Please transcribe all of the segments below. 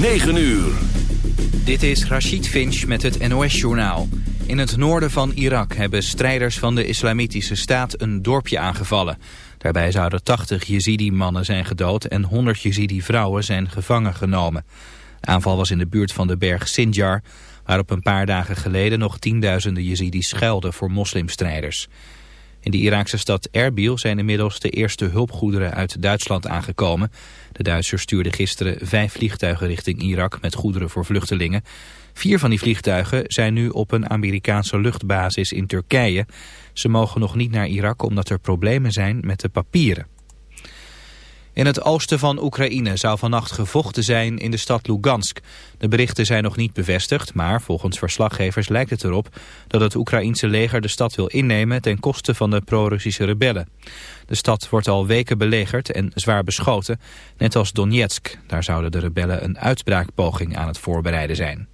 9 uur. Dit is Rashid Finch met het NOS-journaal. In het noorden van Irak hebben strijders van de Islamitische Staat een dorpje aangevallen. Daarbij zouden 80 Jezidi-mannen zijn gedood en 100 Jezidi-vrouwen zijn gevangen genomen. De aanval was in de buurt van de berg Sinjar, waar op een paar dagen geleden nog tienduizenden Jezidis schuilden voor moslimstrijders. In de Iraakse stad Erbil zijn inmiddels de eerste hulpgoederen uit Duitsland aangekomen. De Duitsers stuurden gisteren vijf vliegtuigen richting Irak met goederen voor vluchtelingen. Vier van die vliegtuigen zijn nu op een Amerikaanse luchtbasis in Turkije. Ze mogen nog niet naar Irak omdat er problemen zijn met de papieren. In het oosten van Oekraïne zou vannacht gevochten zijn in de stad Lugansk. De berichten zijn nog niet bevestigd, maar volgens verslaggevers lijkt het erop dat het Oekraïense leger de stad wil innemen ten koste van de pro-Russische rebellen. De stad wordt al weken belegerd en zwaar beschoten, net als Donetsk. Daar zouden de rebellen een uitbraakpoging aan het voorbereiden zijn.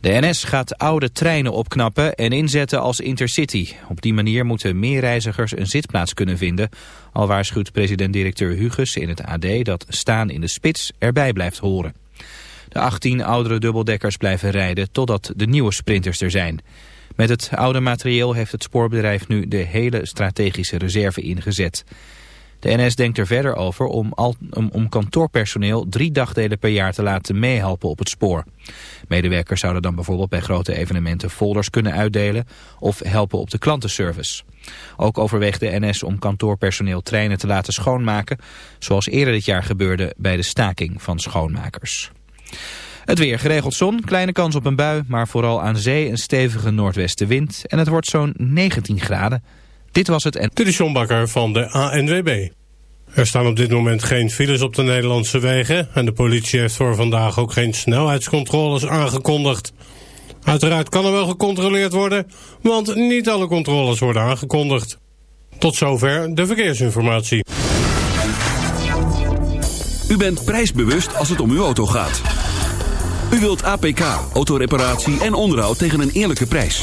De NS gaat oude treinen opknappen en inzetten als intercity. Op die manier moeten meer reizigers een zitplaats kunnen vinden. Al waarschuwt president-directeur Huges in het AD dat staan in de spits erbij blijft horen. De 18 oudere dubbeldekkers blijven rijden totdat de nieuwe sprinters er zijn. Met het oude materieel heeft het spoorbedrijf nu de hele strategische reserve ingezet. De NS denkt er verder over om, al, om, kantoorpersoneel drie dagdelen per jaar te laten meehelpen op het spoor. Medewerkers zouden dan bijvoorbeeld bij grote evenementen folders kunnen uitdelen of helpen op de klantenservice. Ook overweegt de NS om kantoorpersoneel treinen te laten schoonmaken, zoals eerder dit jaar gebeurde bij de staking van schoonmakers. Het weer geregeld zon, kleine kans op een bui, maar vooral aan zee een stevige noordwestenwind en het wordt zo'n 19 graden. Dit was het en... Dit is John van de ANWB. Er staan op dit moment geen files op de Nederlandse wegen... en de politie heeft voor vandaag ook geen snelheidscontroles aangekondigd. Uiteraard kan er wel gecontroleerd worden... want niet alle controles worden aangekondigd. Tot zover de verkeersinformatie. U bent prijsbewust als het om uw auto gaat. U wilt APK, autoreparatie en onderhoud tegen een eerlijke prijs.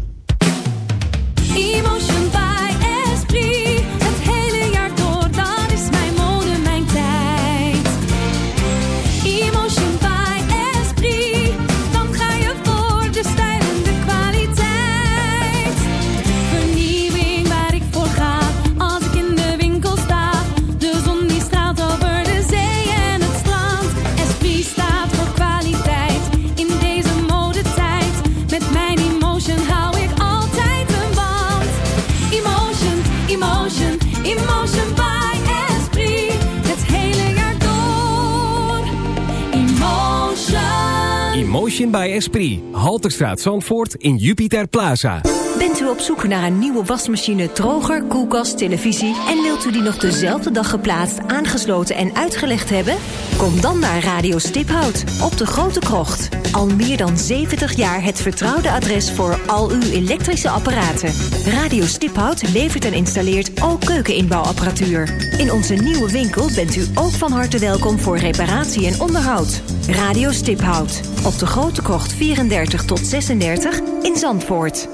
Motion by Esprit. Halterstraat Zandvoort in Jupiter Plaza. Bent u op zoek naar een nieuwe wasmachine, droger, koelkast, televisie... en wilt u die nog dezelfde dag geplaatst, aangesloten en uitgelegd hebben? Kom dan naar Radio Stiphout op de Grote Krocht. Al meer dan 70 jaar het vertrouwde adres voor al uw elektrische apparaten. Radio Stiphout levert en installeert ook keukeninbouwapparatuur. In onze nieuwe winkel bent u ook van harte welkom voor reparatie en onderhoud. Radio Stiphout op de Grote Krocht 34 tot 36 in Zandvoort.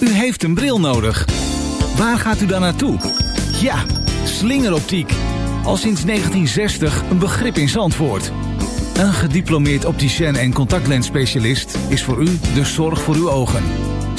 U heeft een bril nodig. Waar gaat u dan naartoe? Ja, slingeroptiek. Al sinds 1960 een begrip in Zandvoort. Een gediplomeerd opticien en contactlensspecialist is voor u de zorg voor uw ogen.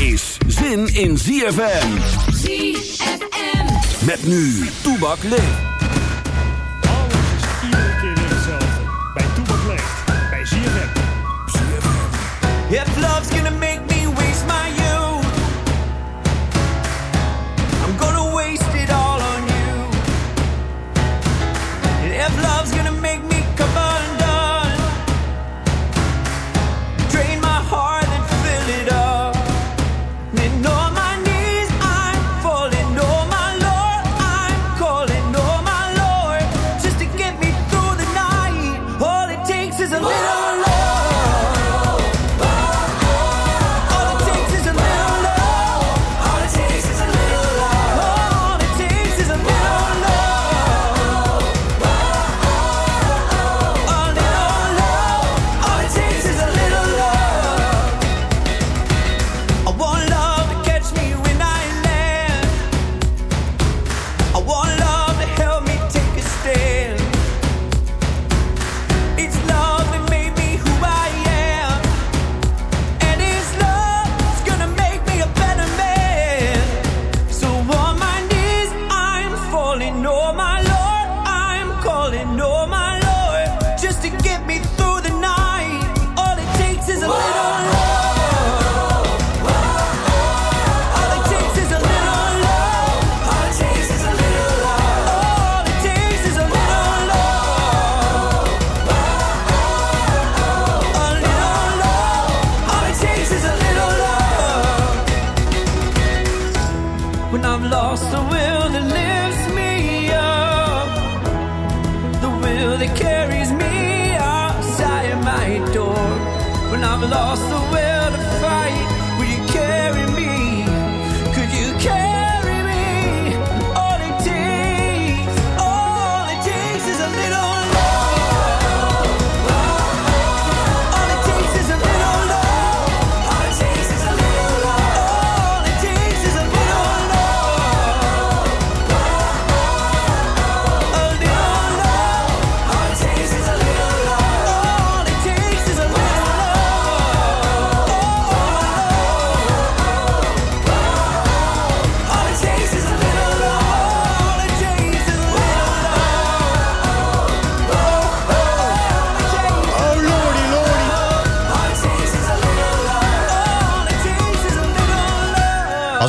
Is zin in ZFM. ZFM. Met nu Toebak leeft. Alles is iedere keer weer hetzelfde. Bij Toebak leeft. Bij ZFM. ZFM. Het love's gonna make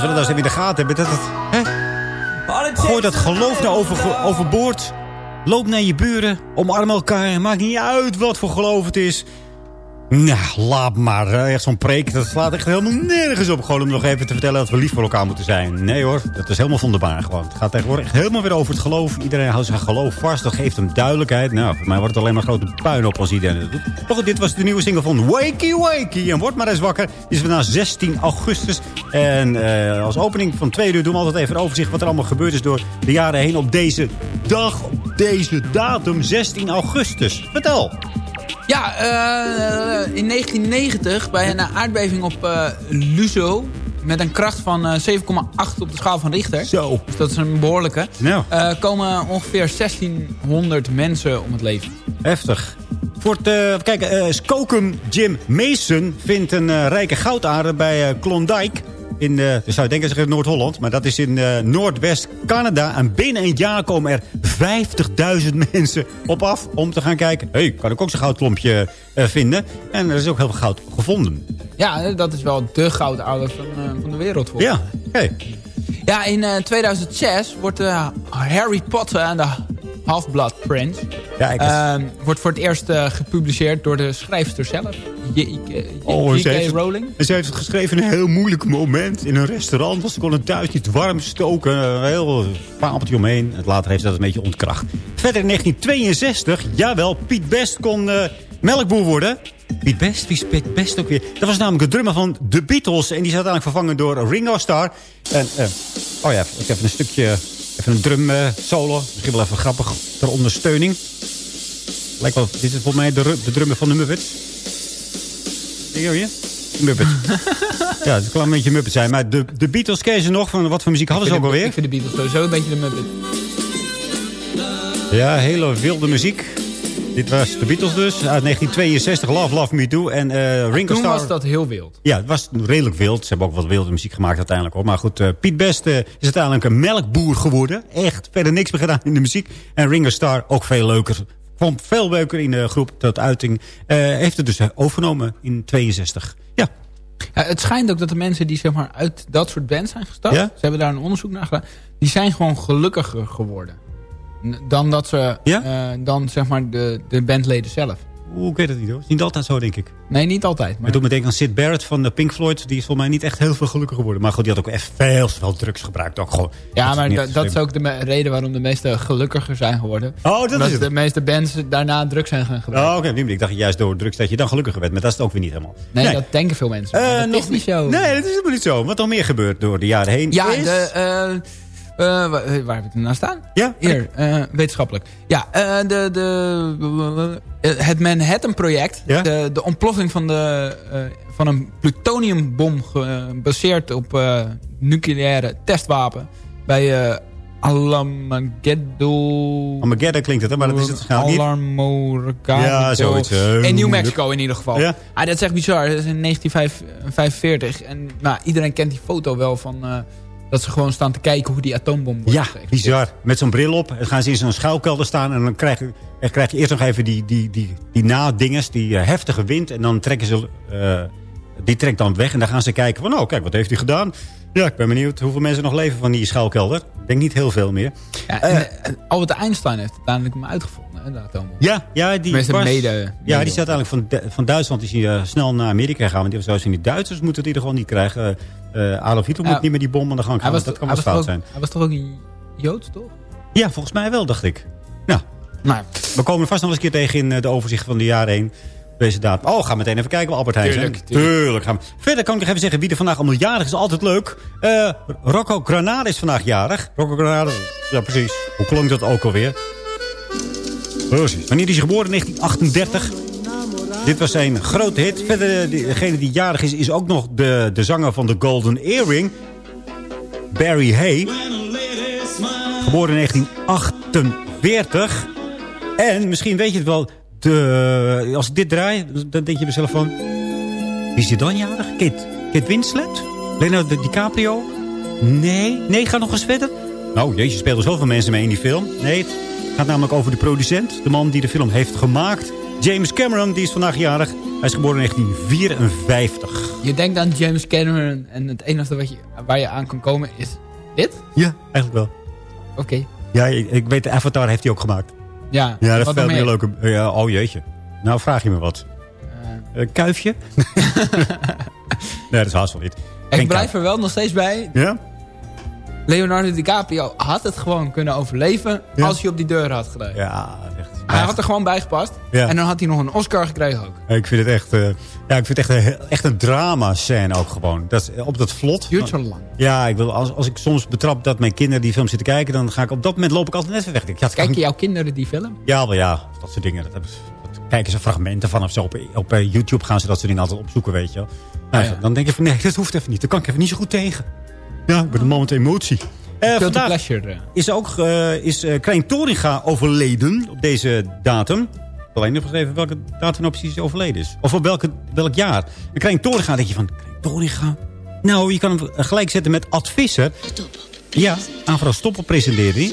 Als we dat nou in de gaten hebben. Dat het, hè? Gooi dat geloof nou over, overboord. Loop naar je buren. Omarm elkaar. Maakt niet uit wat voor geloof het is. Nou, laat maar. Echt zo'n preek, dat slaat echt helemaal nergens op. Gewoon om nog even te vertellen dat we lief voor elkaar moeten zijn. Nee hoor, dat is helemaal van gewoon. Het gaat tegenwoordig echt helemaal weer over het geloof. Iedereen houdt zijn geloof vast. Dat geeft hem duidelijkheid. Nou, voor mij wordt het alleen maar grote puin op als iedereen dat doet. Goed, dit was de nieuwe single van Wakey Wakey. En word maar eens wakker. Die is vandaag 16 augustus. En eh, als opening van twee uur doen we altijd even een overzicht... wat er allemaal gebeurd is door de jaren heen op deze dag, op deze datum, 16 augustus. Vertel. Ja, eh, in 1990 bij een aardbeving op eh Luzo... met een kracht van eh, 7,8 op de schaal van Richter. Zo. Dus dat is een behoorlijke. Nou. Eh, komen ongeveer 1600 mensen om het leven. Heftig. Voor het, eh, kijk, eh Skookum Jim Mason vindt een eh, rijke goudaarde bij eh, Klondike. In, eh dus zou je denken, Noord-Holland. Maar dat is in eh, Noordwest-Canada. En binnen een jaar komen er 50.000 mensen op af om te gaan kijken. Hé, hey, kan ik ook zo'n goudklompje eh, vinden? En er is ook heel veel goud gevonden. Ja, dat is wel de goudouder van, van de wereld. volgens Ja, hey. Ja, in eh, 2006 wordt Harry Potter en de Half-Blood Prince... Kijk eens. eh, wordt voor het eerst eh, gepubliceerd door de schrijfster zelf. J.K. Oh, Rowling. En ze heeft het geschreven in een heel moeilijk moment. In een restaurant. Want ze kon het thuis niet warm stoken. Een heel fabeltje omheen. En later heeft ze dat een beetje ontkracht. Verder in 1962. Jawel, Piet Best kon eh, melkboer worden. Piet Best? Wie is Piet Best ook weer? Dat was namelijk de drummer van The Beatles. En die is uiteindelijk vervangen door Ringo Starr. En, eh, oh ja, ik heb een stukje... Even een drum eh, solo. Misschien wel even grappig ter ondersteuning. Lijkt wel, dit is volgens mij de, de drummer van de Muppets. Zie je hier? Muppet. ja, het kan een beetje Muppet zijn. Maar de, de Beatles ze nog. Van wat voor muziek hadden ze ook alweer? Ik vind de Beatles sowieso een beetje de Muppet. Ja, hele wilde muziek. Dit was de Beatles dus. Uit 1962. Love, Love Me Do. En eh Ringo Toen Starr. was dat heel wild. Ja, het was redelijk wild. Ze hebben ook wat wilde muziek gemaakt uiteindelijk. Hoor. Maar goed, eh, Piet Best eh, is uiteindelijk een melkboer geworden. Echt, verder niks meer gedaan in de muziek. En Ringo Starr ook veel leuker. Kwam veel leuker in de groep tot uiting. Heeft het dus overgenomen in 62. Ja, Ja, het schijnt ook dat de mensen die zeg maar, uit dat soort bands zijn gestapt... Ja? ze hebben daar een onderzoek naar gedaan... die zijn gewoon gelukkiger geworden. Dan dat ze... eh, dan zeg maar de, de bandleden zelf. Hoe ik weet het niet hoor. Het is niet altijd zo, denk ik. Nee, niet altijd. Maar... Ik doe me denken aan Sid Barrett van de Pink Floyd. Die is volgens mij niet echt heel veel gelukkiger geworden. Maar goed, die had ook echt veel, veel drugs gebruikt. Ook gewoon. Ja, maar dat is ook de reden waarom de meeste gelukkiger zijn geworden. Oh, dat is het. de meeste bands daarna drugs zijn gaan gebruiken. Oh, oké. manier. Ik dacht juist door drugs dat je dan gelukkiger werd. Maar dat is het ook weer niet helemaal. Nee, dat denken veel mensen. Eh, dat nog is niet zo. Nee, dat is helemaal niet zo. Wat nog meer gebeurt door de jaren heen Ja, is... de, eh, waar, waar heb ik het nou staan? Ja? Hier, eh, wetenschappelijk. Ja, eh, de, de, eh, het Manhattan-project. Ja? De, de ontploffing van, de, eh, van een plutoniumbom gebaseerd op eh, nucleaire testwapen. Bij eh Alamogeddo... Armageddon klinkt het, hè? Maar dat is het niet. Ja, zoiets, eh, in New Mexico in ieder geval. Ja? Ah, dat is echt bizar. Dat is in 1945. En nou, iedereen kent die foto wel van... eh, dat ze gewoon staan te kijken hoe die atoombom wordt Ja, bizar. Met zo'n bril op. Dan gaan ze in zo'n schuilkelder staan. En dan krijg je, dan krijg je eerst nog even die, die, die, die nadinges. Die eh, heftige wind. En dan trekken ze... eh, die trekt dan weg. En dan gaan ze kijken van... Oh, kijk, wat heeft hij gedaan? Ja, ik ben benieuwd hoeveel mensen nog leven van die schuilkelder. Ik denk niet heel veel meer. Ja, en, eh, Albert Einstein heeft uiteindelijk hem uitgevonden, hè, de atoombom. Ja, ja die was- mede- ja, die is uiteindelijk van, van Duitsland is hij, eh, snel naar Amerika gegaan. Want die zoals die Duitsers moeten het in ieder geval niet krijgen. Eh Adolf Hitler moet niet met die bom aan de gang gaan. Was, dat kan wel was fout ook, zijn. hij was toch ook een Joods, toch? Ja, volgens mij wel, dacht ik. Nou, Nou, we komen er vast nog eens een keer tegen in eh, de overzicht van de jaren heen. Deze datum. Oh, ga meteen even kijken Albert Heijn Tuurlijk, tuurlijk. gaan we. Verder kan ik nog even zeggen wie er vandaag allemaal jarig is. Altijd leuk. Eh, Rocco Granada is vandaag jarig. Rocco Granada, ja precies. Hoe klonk dat ook alweer? Precies. Wanneer is hij geboren? 1938. Dit was zijn grote hit. Verder, eh, degene die jarig is, is ook nog de, de zanger van de Golden Earring. Barry Hay. Geboren in 1948. En misschien weet je het wel. De, als ik dit draai, dan denk je mezelf van... Wie is dit dan jarig? Kate, Kate Winslet? Leonardo DiCaprio? Nee? Nee, ga nog eens verder. Nou, jeetje, spelen zoveel mensen mee in die film. Nee, het gaat namelijk over de producent. De man die de film heeft gemaakt. James Cameron, die is vandaag jarig. Hij is geboren in 1954. je denkt aan James Cameron en het enige wat je, waar je aan kan komen is dit? Ja, eigenlijk wel. Oké. Ja, ik, ik weet, de Avatar heeft hij ook gemaakt. Ja, Ja, dat veel meer leuke... Ja, oh jeetje. Nou, vraag je me wat. Eh, kuifje? nee, dat is haast wel niet. Ik blijf er wel nog steeds bij. Ja? Leonardo DiCaprio had het gewoon kunnen overleven Ja. als hij op die deur had gedaan. Ja. Hij had er gewoon bij gepast. Ja. En dan had hij nog een Oscar gekregen ook. Ik vind het echt, eh, ja, ik vind het echt, een, echt een drama-scène ook gewoon. Dat is, op dat vlot. Duurt zo lang. Ja, ik wil, als, als ik soms betrap dat mijn kinderen die film zitten kijken... dan ga ik op dat moment loop ik altijd net weer weg. Ik, ja, Kijken jouw kinderen die film? Ja, wel ja. Dat soort dingen. Dat, dat kijken ze fragmenten van of zo. Op, op eh, YouTube gaan ze dat soort dingen altijd opzoeken, weet je wel. Nou, Ah, ja. Dan denk je van, nee, dat hoeft even niet. Daar kan ik even niet zo goed tegen. Ja, ik ben een man met emotie. Guilty vandaag pleasure. is ook eh, is, eh Krijn Toringa overleden op deze datum. Ik heb alleen nog geschreven welke datum nou precies overleden is. Of op welke, welk jaar. En Krijn Toringa, denk je van, Krijn Toringa? Nou, je kan hem gelijk zetten met Ad Visser. Ja, Avro Stoppel presenteerde hij.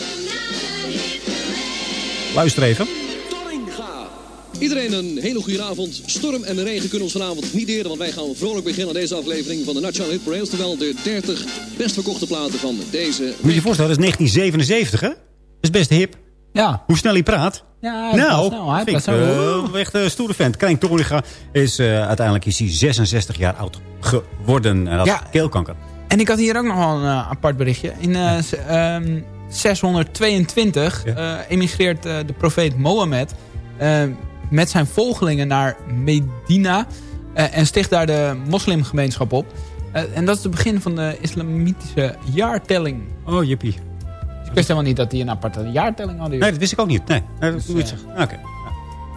Luister even. Iedereen een hele goede avond. Storm en regen kunnen ons vanavond niet deren, want wij gaan vrolijk beginnen aan deze aflevering van de National Hit Parade. Terwijl de 30 best verkochte platen van deze Moet je je voorstellen, dat is 1977, hè? Dat is best hip. Ja. Hoe snel hij praat. Ja, hij nou, snel, hij vind ik, eh, echt een stoere vent. Krijn Toringa is eh, uiteindelijk is hij 66 jaar oud geworden. En had Ja. keelkanker. En ik had hier ook nog wel een eh, apart berichtje. In eh, z- ehm, 622 eh, emigreert de profeet Mohammed eh, met zijn volgelingen naar Medina eh, en sticht daar de moslimgemeenschap op. Eh, en dat is het begin van de islamitische jaartelling. Oh, jippie. Dus ik wist helemaal niet dat die een aparte jaartelling hadden. Nee, dat wist ik ook niet. Nee, nee dat moet je zeggen. Oké.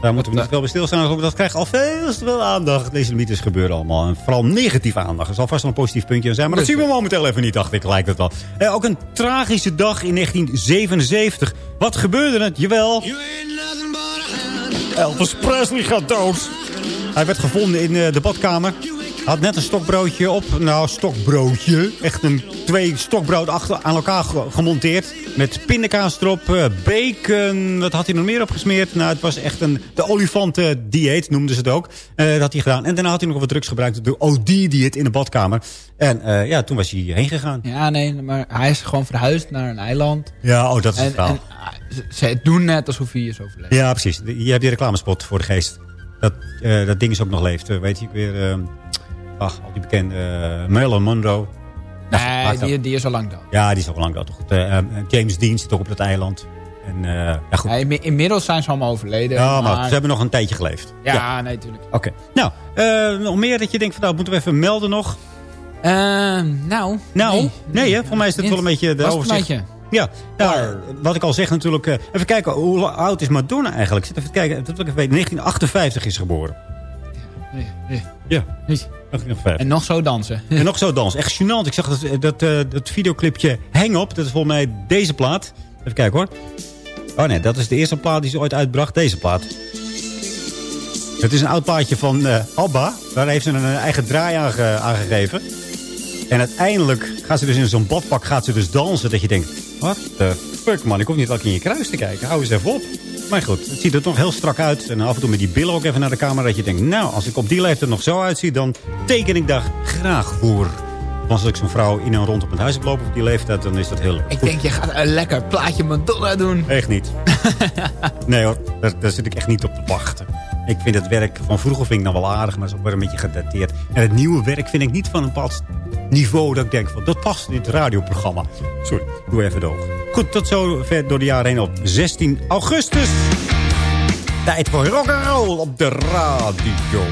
Daar moeten we niet veel bij stilstaan. Dat krijgt al veel te veel aandacht. Deze mythes gebeuren allemaal. En vooral negatieve aandacht. Er zal vast wel een positief puntje aan zijn. Maar dat zien we momenteel even niet, dacht ik. Lijkt het wel. Eh, ook een tragische dag in 1977. Wat gebeurde het? Jawel. Elvis Presley gaat dood. Hij werd gevonden in eh, de badkamer. Had net een stokbroodje op. Nou, stokbroodje. Echt een twee stokbrood achter, aan elkaar ge- gemonteerd. Met pindakaas erop, eh, bacon. Wat had hij nog meer opgesmeerd? Nou, het was echt een... De olifantendieet noemden ze het ook. Eh, dat had hij gedaan. En daarna had hij nog wat drugs gebruikt. De OD-dieet in de badkamer. En eh, ja, toen was hij heen gegaan. Ja, nee, maar hij is gewoon verhuisd naar een eiland. Ja, oh, dat is het En, verhaal. en ze, doen net alsof hij is overleden. Ja, precies. Je hebt die reclamespot voor de geest. Dat, dat ding is ook nog leeft. Weet je weer... ach, al die bekende... eh Marilyn Monroe. Nee, die, die is al lang dood. Ja, die is al lang dood. Goed, eh, eh, James Dean zit ook op dat eiland. En, ja, goed. Ja, inmi- inmiddels zijn ze allemaal overleden. Ja, maar maar- ze hebben nog een tijdje geleefd. Ja, nee, natuurlijk. Oké. Nou, eh, nog meer dat je denkt van... Nou, moeten we even melden nog? Eh, nou... Nou, nee, hè? Voor mij is dit wel een beetje de het een overzicht. beetje? Ja, nou, wat ik al zeg natuurlijk... even kijken, hoe oud is Madonna eigenlijk? Zit even te kijken, dat wil ik even weten. 1958 is ze geboren. Ja, 1958. En nog zo dansen. En nog zo dans. Echt gênant. Ik zag dat, dat, eh, dat videoclipje Hang Up. Dat is volgens mij deze plaat. Even kijken hoor. Oh nee, dat is de eerste plaat die ze ooit uitbracht. Deze plaat. Het is een oud plaatje van eh, ABBA. Daar heeft ze een eh, eigen draai aan ge- aangegeven. En uiteindelijk gaat ze dus in zo'n badpak gaat ze dus dansen. Dat je denkt, wat the fuck man. Ik hoef niet elke keer in je kruis te kijken. Hou eens even op. Maar goed, het ziet er toch heel strak uit. En af en toe met die billen ook even naar de camera. Dat je denkt, nou, als ik op die leeftijd nog zo uitzie... dan teken ik daar graag voor. Want als ik zo'n vrouw in en rond op het huis heb lopen op die leeftijd... dan is dat heel leuk. Ik denk, je gaat een lekker plaatje Madonna doen. Echt niet. nee hoor, daar, daar zit ik echt niet op te wachten. Ik vind het werk van vroeger vind ik nog wel aardig, maar het is ook wel een beetje gedateerd. En het nieuwe werk vind ik niet van een bepaald niveau dat ik denk van dat past in het radioprogramma. Sorry, doe even doog. Goed, tot zo ver door de jaren heen op 16 augustus. Tijd voor rock'n'roll op de radio.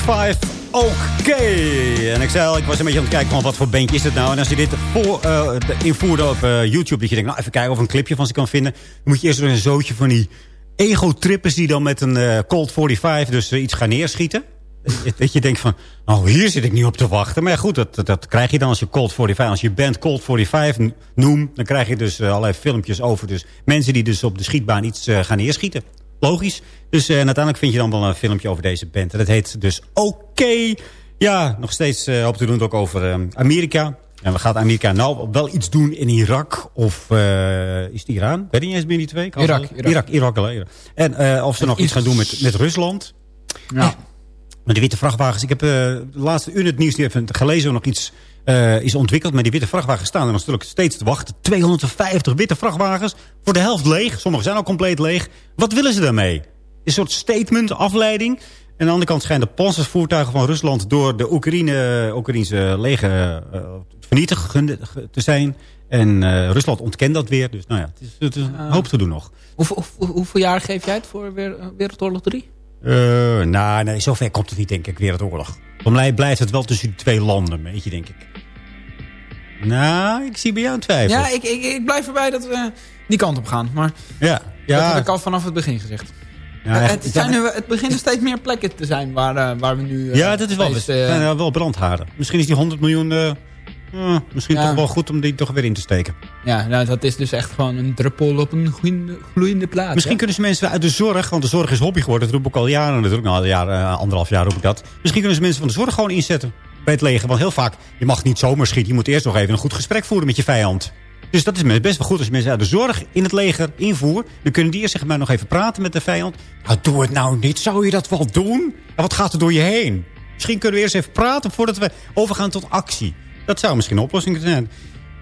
45, oké. En ik zei al, ik was een beetje aan het kijken van wat voor bandje is het nou. En als je dit voor, eh, invoerde op eh, YouTube, dat je denkt, nou even kijken of een clipje van ze kan vinden. Dan moet je eerst een zootje van die ego-trippers die dan met een eh, Colt 45 dus iets gaan neerschieten. dat je denkt van, nou hier zit ik niet op te wachten. Maar ja, goed, dat, dat, krijg je dan als je Cold 45, als je band Cold 45 noemt. Dan krijg je dus allerlei filmpjes over dus mensen die dus op de schietbaan iets gaan neerschieten. Logisch. Dus eh, en uiteindelijk vind je dan wel een filmpje over deze band. En dat heet dus Oké. Ja, nog steeds eh hoop te doen het ook over eh, Amerika. En we gaat Amerika nou wel iets doen in Irak? Of is het Iran? Weet je niet eens meer die twee? Irak? Irak. Irak, Irak, Irak. En eh, of ze nog iets gaan doen met, met Rusland. Ja. Met die witte vrachtwagens. Ik heb de laatste uur het nieuws die even gelezen. Nog iets eh, is ontwikkeld. Maar die witte vrachtwagens staan er natuurlijk steeds te wachten. 250 witte vrachtwagens. Voor de helft leeg. Sommige zijn al compleet leeg. Wat willen ze daarmee? Een soort statement, afleiding. En aan de andere kant schijnen de panzersvoertuigen van Rusland... door de Oekraïne, Oekraïnse leger eh, vernietigd te zijn. En eh, Rusland ontkent dat weer. Dus nou ja, het is, het is een hoop te doen nog. Hoeveel, hoe- hoeveel jaar geef jij het voor Wer- Wereldoorlog 3? Eh, nou, nee, zover komt het niet, denk ik, Wereldoorlog. Voor mij blijft het wel tussen die twee landen, weet je, denk ik. Nou, ik zie bij jou een twijfel. Ja, ik, ik, ik blijf erbij dat we die kant op gaan. Maar ja. dat ja. heb ik al vanaf het begin gezegd. Ja, Eh, het, zijn nu, het beginnen steeds meer plekken te zijn waar, eh, waar we nu... ja, dat is wel, zijn wel brandhaarden. Misschien is die 100 miljoen... misschien Ja. toch wel goed om die toch weer in te steken. Ja, nou, dat is dus echt gewoon een druppel op een gloeiende, gloeiende plaat. Misschien kunnen ze mensen uit de zorg, want de zorg is hobby geworden. Dat roep ik al jaren, natuurlijk nou, al een jaar, eh, anderhalf jaar roep ik dat. Misschien kunnen ze mensen van de zorg gewoon inzetten bij het leger. Want heel vaak, je mag niet zomaar schieten. Je moet eerst nog even een goed gesprek voeren met je vijand. Dus dat is best wel goed als je mensen uit de zorg in het leger invoert. Dan kunnen die eerst zeg maar nog even praten met de vijand. Nou, doe het nou niet. Zou je dat wel doen? En wat gaat er door je heen? Misschien kunnen we eerst even praten voordat we overgaan tot actie. Dat zou misschien een oplossing zijn.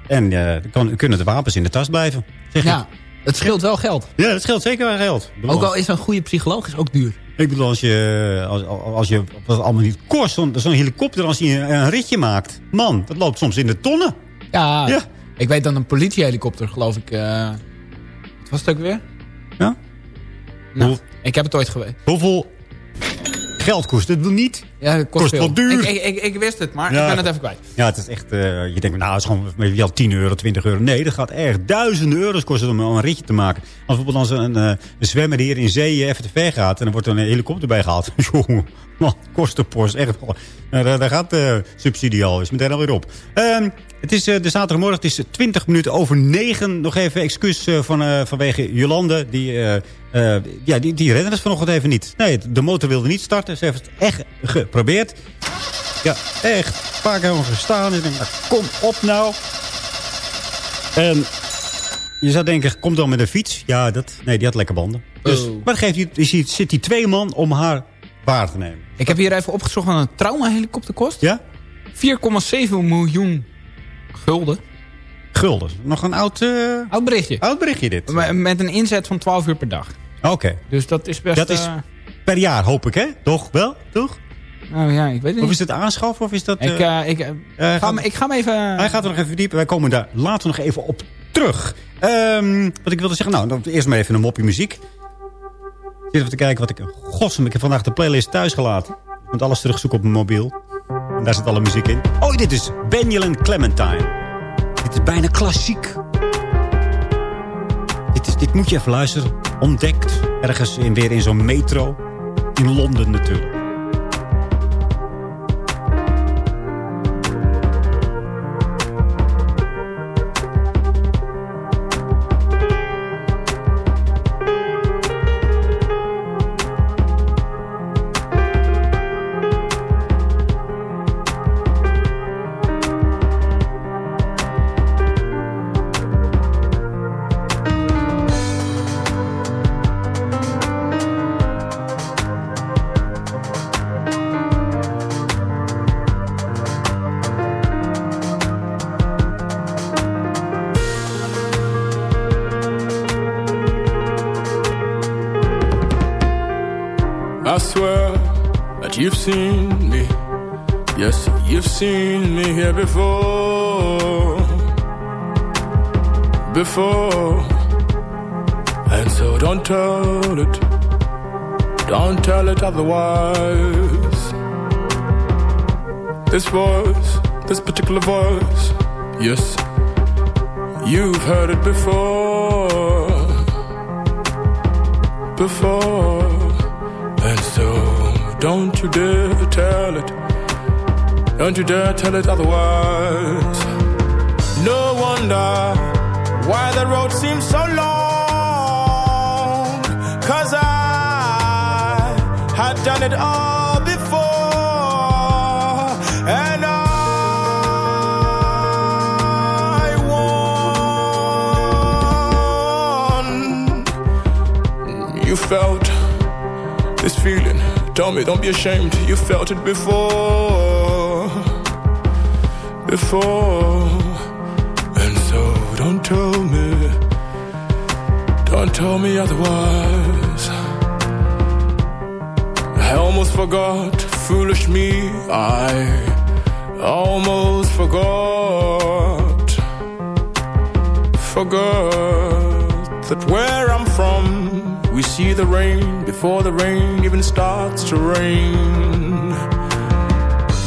En eh, dan kan, kunnen de wapens in de tas blijven. Zeg ik. Ja, het scheelt wel geld. Ja, dat scheelt zeker wel geld. Bedoel, Ook al is een goede psycholoog is ook duur. Ik bedoel, als je, als, als je wat het allemaal niet kost, zo'n helikopter, als hij een, ritje maakt. Man, dat loopt soms in de tonnen. Ja, Ja. ik weet dat een politiehelikopter, geloof ik... eh, wat was het ook weer? Ja? Nou, Hoe- ik heb het ooit geweest. Hoeveel geld kost het? Niet. Ja, het kost, Kost wel duur. Ik, ik, ik, wist het, maar Ja. ik ben het even kwijt. Ja, het is echt, eh, je denkt, nou, het is gewoon wel 10 euro, 20 euro. Nee, dat gaat echt duizenden euro's kosten om een ritje te maken. Als bijvoorbeeld als een, eh, een zwemmer die hier in zee even te ver gaat... en dan wordt er een helikopter bij gehaald. Jongen, man, kostenpost, echt. wel. Nou, daar, daar gaat de subsidie al, is meteen alweer op. Ehm, het is eh, de zaterdagmorgen, het is 20 minuten over 9. Nog even excuus eh, van, eh, vanwege Jolande. Die, eh, eh, ja, die, die redden het vanochtend even niet. Nee, de motor wilde niet starten. Ze heeft het echt geprobeerd. Ja, echt. Een paar keer gestaan. Ik denk, nou, kom op nou. En je zou denken, kom dan met een fiets. Ja, dat, nee, die had lekker banden. Dus, Oh. Maar geeft is hij, zit die twee man om haar waar te nemen. Ik heb hier even opgezocht wat een traumahelikopter kost. Ja? 4,7 miljoen gulden. Gulden. Nog een oud, eh, Oud berichtje. oud berichtje dit. Met een inzet van 12 uur per dag. Oké. Dus dat is best... Dat is eh, per jaar, hoop ik, hè? Toch? Wel? Toch? Nou ja, ik weet het Of niet. is het aanschaffen? Of is dat... Ik, eh, eh, ik, eh, eh, ga, gaat- ik ga hem even... Hij gaat er nog even verdiepen. Wij komen daar later nog even op terug. Ehm, wat ik wilde zeggen, nou, dan eerst maar even een mopje muziek. Ik zit even te kijken wat ik... Godsem, ik heb vandaag de playlist thuis gelaten. Ik moet alles terugzoeken op mijn mobiel. En daar zit alle muziek in. Oh, dit is Benjamin Clementine. Dit is bijna klassiek. Dit, is, dit moet je even luisteren. Ontdekt. Ergens in, weer in zo'n metro. In Londen natuurlijk. Don't tell it. Don't tell it otherwise. This voice, this particular voice. Yes, you've heard it before. Before. And so don't you dare tell it. Don't you dare tell it otherwise. No wonder why the road seems so long. Cause I had done it all before. And I won. You felt this feeling. Tell me, don't be ashamed. You felt it before. Before. And so don't tell me. Don't me otherwise. I almost forgot, foolish me. I almost forgot. Forgot that where I'm from, we see the rain before the rain even starts to rain.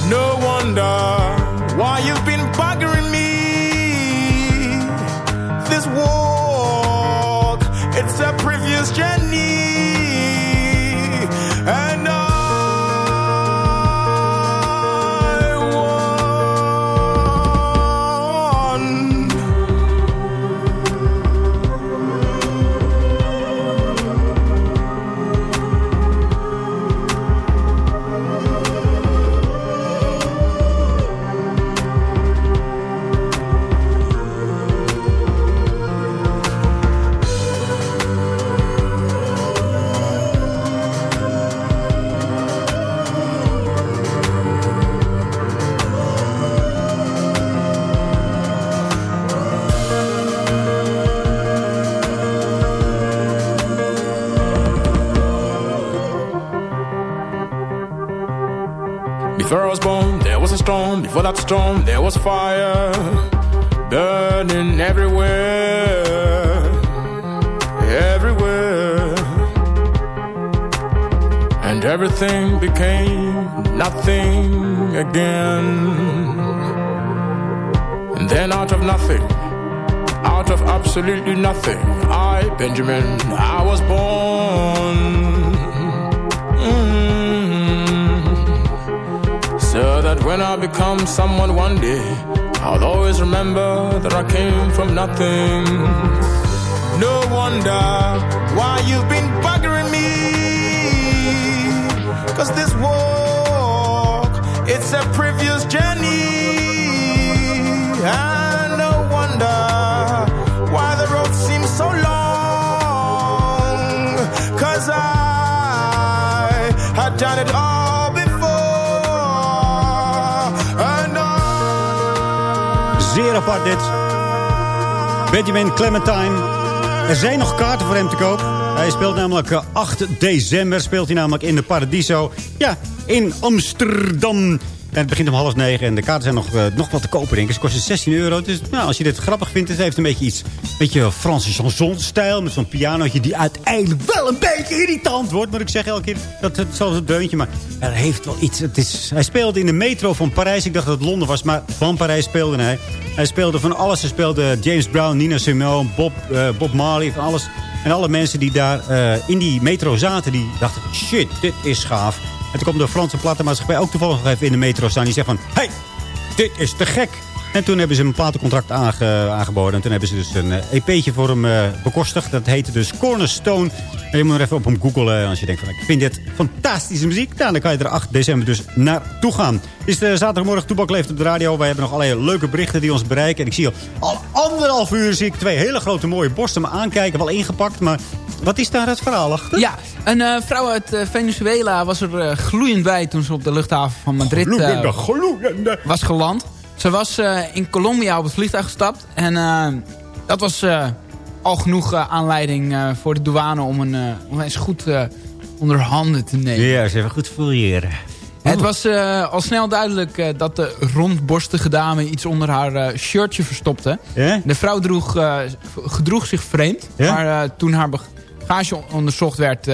No wonder why you've been a previous journey. That storm, there was fire burning everywhere, everywhere. And everything became nothing again. And then out of nothing, out of absolutely nothing, I, Benjamin, I was born. That when I become someone one day, I'll always remember that I came from nothing. No wonder why you've been buggering me. Cause this walk, it's a previous journey. Apart dit. Benjamin Clementine. Er zijn nog kaarten voor hem te koop. Hij speelt namelijk eh, 8 december. Speelt hij namelijk in de Paradiso. Ja, in Amsterdam. En het begint om half negen. En de kaarten zijn nog, eh, nog wat te kopen, denk ik. Ze kosten 16 euro. Dus nou, als je dit grappig vindt, het heeft een beetje iets... Beetje Franse chanson-stijl. Met zo'n pianootje die uiteindelijk wel een beetje irritant wordt. Moet ik zeggen elke keer. Dat het zoals een deuntje. Maar er heeft wel iets. Het is, hij speelde in de metro van Parijs. Ik dacht dat het Londen was. Maar van Parijs speelde hij. Hij speelde van alles. Hij speelde James Brown, Nina Simone, Bob, eh, Bob Marley. Van alles. En alle mensen die daar eh, in die metro zaten, die dachten... Shit, dit is gaaf. En toen kwam de Franse platenmaatschappij ook toevallig even in de metro staan. Die zegt van, hey, dit is te gek. En toen hebben ze hem een platencontract aange- aangeboden. En toen hebben ze dus een eh, EP'tje voor hem eh, bekostigd. Dat heette dus Cornerstone. En je moet er even op hem googlen als je denkt van... ik vind dit fantastische muziek. Nou, dan kan je er 8 december dus naartoe gaan. Het is de zaterdagmorgen Toebak leeft op de radio. Wij hebben nog allerlei leuke berichten die ons bereiken. En ik zie al, al anderhalf uur zie ik twee hele grote mooie borsten me aankijken. Wel ingepakt, maar wat is daar het verhaal achter? Ja, een eh, vrouw uit eh, Venezuela was er eh, gloeiend bij toen ze op de luchthaven van Madrid eh, Gloeiende, gloeiende. was geland. Ze was eh, in Colombia op het vliegtuig gestapt. En eh, dat was eh, al genoeg aanleiding voor de douane om, een, om eens goed onder handen te nemen. Ja, ze even goed fouilleren. Het was al snel duidelijk dat de rondborstige dame iets onder haar shirtje verstopte. De vrouw droeg, gedroeg zich vreemd. Maar toen haar bagage onderzocht werd,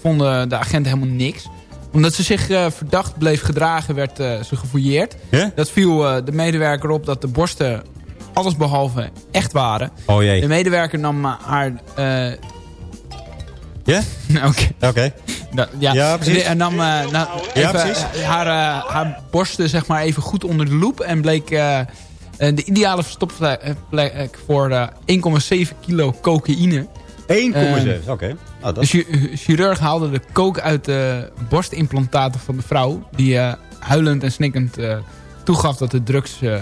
vonden de agenten helemaal niks. Omdat ze zich eh, verdacht bleef gedragen, werd eh, ze gefouilleerd. Dat viel eh, de medewerker op dat de borsten allesbehalve echt waren. Oh jee. De medewerker nam haar... eh, Ja? Oké. Oké. Da- ja. Ja, precies. En nam Ja, even, precies. haar, eh, haar borsten zeg maar even goed onder de loep. En bleek de ideale verstopplek voor eh, 1,7 kilo cocaïne. 1,7, Eh, oké. Dat- De chu- chirurg haalde de kook uit de borstimplantaten van de vrouw. Die eh, huilend en snikkend eh, toegaf dat de drugs eh,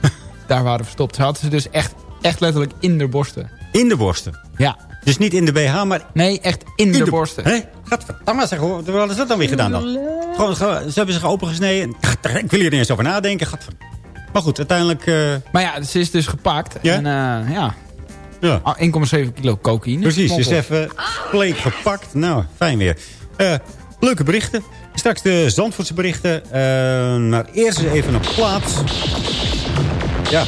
daar waren verstopt. Ze hadden ze dus echt, echt letterlijk in de borsten. In de borsten? Ja. Dus niet in de BH, maar... Nee, echt in, de, borsten. Hé, gadverdamme zeg, hoe hadden ze dat dan weer gedaan dan? Gewoon, ze hebben zich opengesneden. Ik wil hier niet eens over nadenken. Maar goed, uiteindelijk... eh, Maar ja, ze is dus gepakt. Ja? En eh, ja, ja. Ah, 1,7 kilo cocaïne. Precies, dus Smokkeld. even bleek gepakt. Nou, fijn weer. Eh, leuke berichten. Straks de Zandvoortse berichten. Eh, maar eerst eens even een plaats. Ja,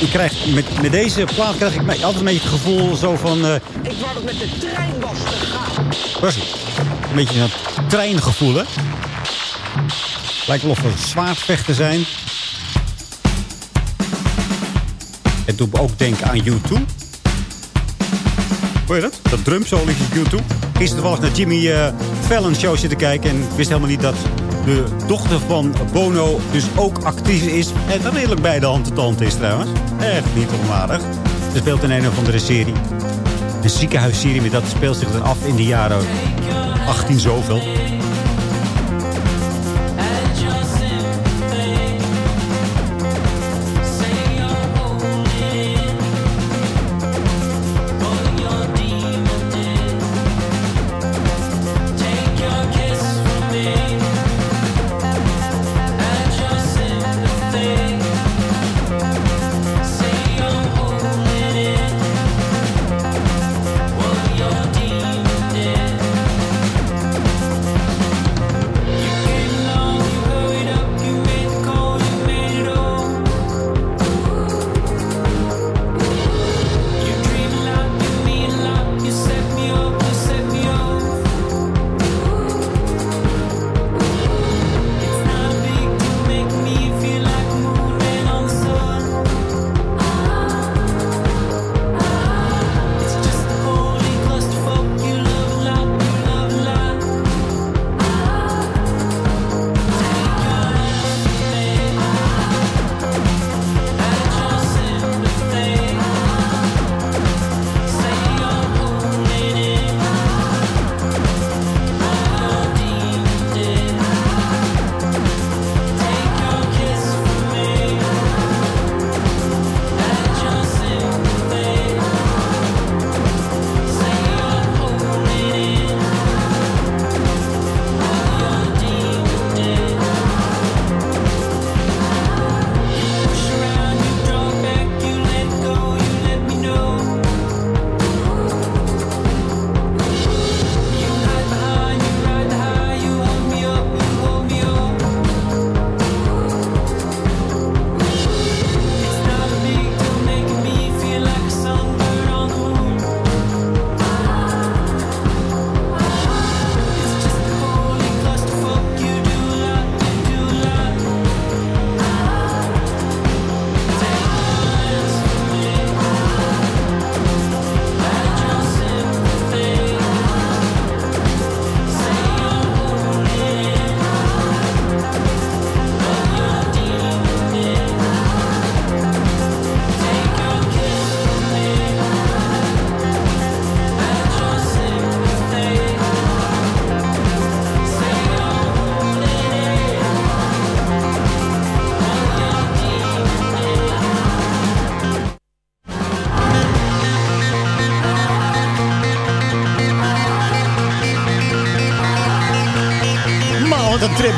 ik krijg, met, met deze plaat krijg ik me- altijd een beetje het gevoel zo van... eh Ik wou dat met de trein was gegaan. Precies. Een beetje een treingevoel, hè? Lijkt wel of we zwaardvechten zijn. Het doet me ook denken aan U2. Hoor je dat? Dat drumsolietje U2. Gisteren toevallig naar Jimmy eh Fallon show zitten kijken. En ik wist helemaal niet dat de dochter van Bono dus ook actief is. En dan redelijk bij de hand de tand is trouwens. Echt niet onwaardig. Ze speelt in een of andere serie. Een ziekenhuisserie, dat speelt zich af in de jaren 18 zoveel.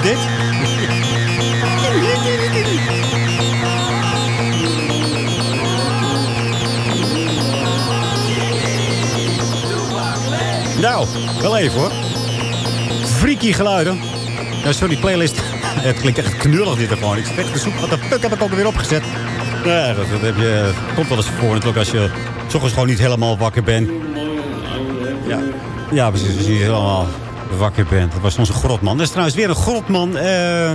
Dit. Nou, wel even hoor. Freaky geluiden. Ja, sorry, playlist. Het klinkt echt knullig dit er gewoon. Ik zit echt te zoeken. Wat de fuck heb ik ook weer opgezet? Ja, dat, heb je, komt wel eens voor natuurlijk als je... s ochtends gewoon niet helemaal wakker bent. Ja, ja precies. Als je niet helemaal wakker bent. Dat was onze grotman. Er is trouwens weer een grotman eh,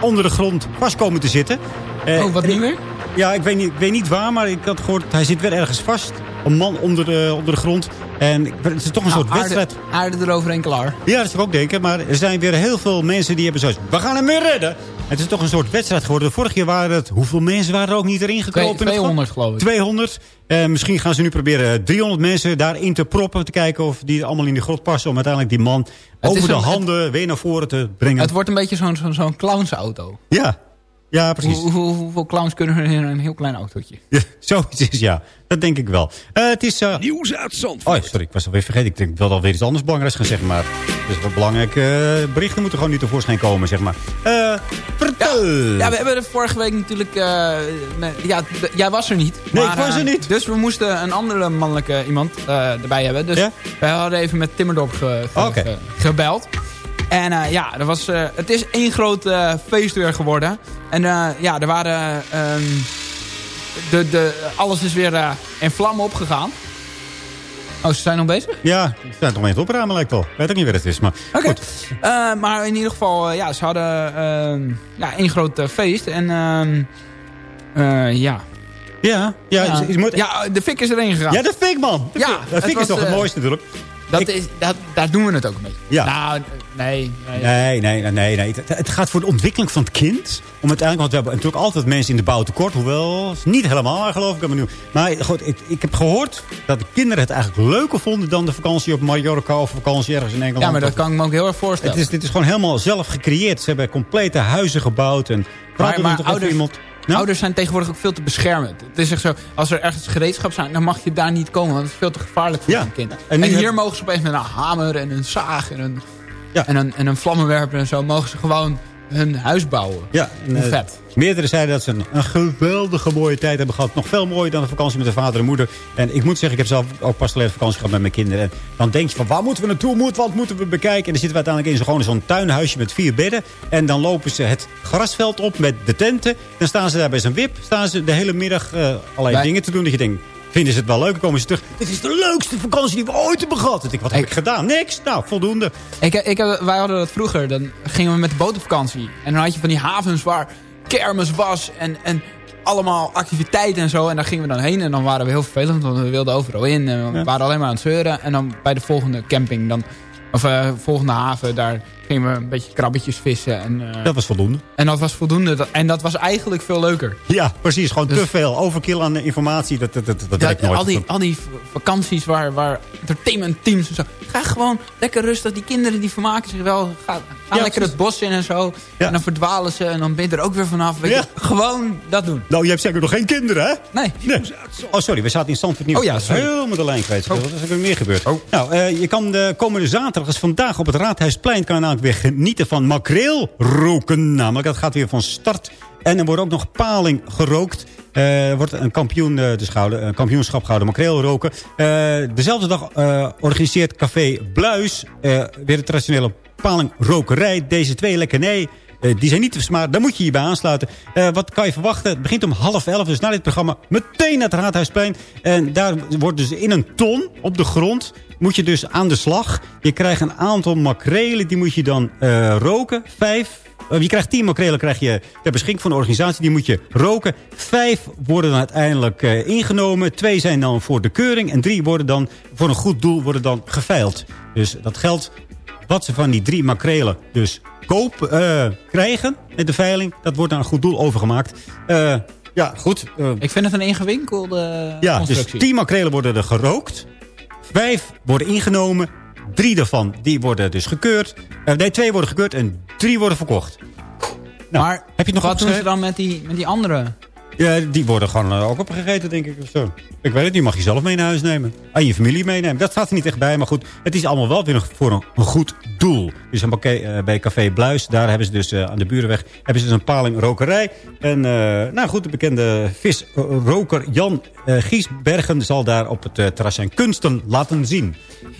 onder de grond vast komen te zitten. Eh, Oh, wat nu ik- weer? Ja, ik weet, niet, ik weet niet waar, maar ik had gehoord... hij zit weer ergens vast. Een man onder de, onder de grond. En het is toch een Nou, soort aarde- wedstrijd. Aarde eroverheen klaar. Ja, dat zou ik ook denken. Maar er zijn weer heel veel mensen die hebben zoiets. We gaan hem weer redden. Het is toch een soort wedstrijd geworden. Vorig jaar waren het... Hoeveel mensen waren er ook niet erin gekropen? Twee- 200 geloof ik. 200. Eh, misschien gaan ze nu proberen 300 mensen daarin te proppen. Te kijken of die allemaal in die grot passen. Om uiteindelijk die man Het over de een- handen weer naar voren te brengen. Het wordt een beetje zo'n zo'n zo'n clownsauto. Ja. Ja, precies. Hoe, hoe- hoeveel clowns kunnen er in een heel klein autootje? Ja, zoiets is, ja. Dat denk ik wel. Eh, het is... eh, Nieuws uit Zandvoort. Oh, sorry, ik was alweer vergeten. Ik denk, ik wilde alweer iets anders belangrijks gaan zeggen. Maar het is wel belangrijk. eh, berichten moeten gewoon nu tevoorschijn komen, zeg maar. Eh, vertel! Ja, we hebben er vorige week natuurlijk... eh, met- ja, jij was er niet. Nee, maar, ik was er niet. Dus we moesten een andere mannelijke iemand eh, erbij hebben. Dus wij hadden even met Timmerdorp ge- ge- gebeld. En eh, ja, er was, eh, het is één groot eh, feest weer geworden. En ja, er waren... ehm, de, de, alles is weer in vlammen opgegaan. Oh, ze zijn nog bezig? Ja, sta toch mee het opruimen lijkt wel. Ik weet ook niet wat het is, maar Oké. Maar in ieder geval, ja, ze hadden ehm, ja, één groot feest. En ehm, eh, ja. Ja, ja, ja. moet- ja, de fik is erin gegaan. Ja, de fik, man! De Ja, fik. de fik is was, toch het mooiste natuurlijk. Dat Ik- is, dat, daar doen we het ook beetje. Ja. Nou, nee. nee. Nee, nee, nee. Het, het gaat voor de ontwikkeling van het kind. Om uiteindelijk, want we hebben natuurlijk altijd mensen in de bouw tekort. Hoewel, niet helemaal geloof ik. Maar, nu, maar goed, ik, ik heb gehoord dat de kinderen het eigenlijk leuker vonden... dan de vakantie op Mallorca of vakantie ergens in Engeland. Ja, maar dat kan ik me ook heel erg voorstellen. Het is, dit is gewoon helemaal zelf gecreëerd. Ze hebben complete huizen gebouwd. En maar toch even ouders, iemand... Ouders zijn tegenwoordig ook veel te beschermend. Het is echt zo, als er ergens gereedschap zijn, dan mag je daar niet komen. Want het is veel te gevaarlijk voor Ja. een kind. En hier heb- mogen ze opeens met een hamer en een zaag en een, en een, en een vlammenwerper en zo... mogen ze gewoon hun huis bouwen. Ja, en, Hoe eh, vet. Meerdere zeiden dat ze een, een geweldige mooie tijd hebben gehad. Nog veel mooier dan de vakantie met de vader en moeder. En ik moet zeggen, ik heb zelf ook pas geleden vakantie gehad met mijn kinderen. En dan denk je van, waar moeten we naartoe? Moet, wat moeten we bekijken? En dan zitten we uiteindelijk in zo'n gewoon zo'n tuinhuisje met vier bedden. En dan lopen ze het grasveld op met de tenten. Dan staan ze daar bij zo'n wip. Staan ze de hele middag eh, allerlei Wij- dingen te doen. Dat je denkt, vinden ze het wel leuk? Dan komen ze terug. Dit is de leukste vakantie die we ooit hebben gehad. Ik wat heb ik gedaan? Niks. Nou, voldoende. Ik, ik, wij hadden dat vroeger. Dan gingen we met de boot op vakantie. En dan had je van die havens waar kermis was. En, en allemaal activiteiten en zo. En daar gingen we dan heen. En dan waren we heel vervelend. Want we wilden overal in. En we Ja. waren alleen maar aan het zeuren. En dan bij de volgende camping. Dan, of eh, volgende haven. Daar gingen we een beetje krabbetjes vissen. En, eh, Dat was voldoende. en dat was voldoende. Dat- En dat was eigenlijk veel leuker. Ja, precies. Gewoon te Dus- veel. Overkill aan informatie. Dat, dat, dat, dat nooit. al, die, al die vakanties waar, waar entertainment teams en zo. Ga gewoon lekker rustig. Die kinderen die vermaken zich wel. Ga, ga Ja, lekker precies. het bos in en zo. En dan verdwalen ze en dan ben je er ook weer vanaf. Weet Ja. je, gewoon dat doen. Nou, je hebt zeker nog geen kinderen, hè? Nee. Oh, sorry, we zaten in Zandvoort Nieuws. Oh ja, sorry. Helemaal de lijn kwijt. Wat is er weer meer gebeurd? Nou, eh, je kan de komende zaterdag, dus vandaag op het Raadhuisplein... kan je weer genieten van makreelroken. Namelijk, dat gaat weer van start. En er wordt ook nog paling gerookt. Eh, Er wordt een, kampioen, eh, dus een kampioenschap gehouden makreelroken. Eh, dezelfde dag eh, organiseert Café Bluis... eh, weer de traditionele palingrokerij. Deze twee lekkernijen... Eh, die zijn niet te versmaren. Daar moet je je bij aansluiten. Eh, wat kan je verwachten? Het begint om half elf. Dus na dit programma meteen naar het Raadhuisplein. En daar wordt dus in een ton op de grond... moet je dus aan de slag. Je krijgt een aantal makrelen. Die moet je dan eh, roken. Vijf. je krijgt tien makrelen krijg je ter beschikking van de organisatie. Die moet je roken. Vijf worden dan uiteindelijk ingenomen. Twee zijn dan voor de keuring. En drie worden dan voor een goed doel worden dan geveild. Dus dat geldt wat ze van die drie makrelen dus koop eh, krijgen met de veiling. Dat wordt naar een goed doel overgemaakt. Eh, ja, goed. eh, Ik vind het een ingewikkelde ja, dus tien makrelen worden er gerookt. Vijf worden ingenomen. Drie daarvan die worden dus gekeurd. Nee, twee worden gekeurd en drie worden verkocht. Nou, maar heb je nog wat doen ze dan met die, met die andere? Ja, die worden gewoon eh, ook opgegeten, denk ik. Of zo. Ik weet het, die mag je zelf mee naar huis nemen. En je familie meenemen. Dat staat er niet echt bij, maar goed. Het is allemaal wel weer voor een, goed doel. Dus een bakje, eh, bij Café Bluis, daar hebben ze dus eh, aan de Burenweg... hebben ze dus een paling rokerij. En nou goed, de bekende visroker Jan eh, Giesbergen... zal daar op het terras zijn kunsten laten zien.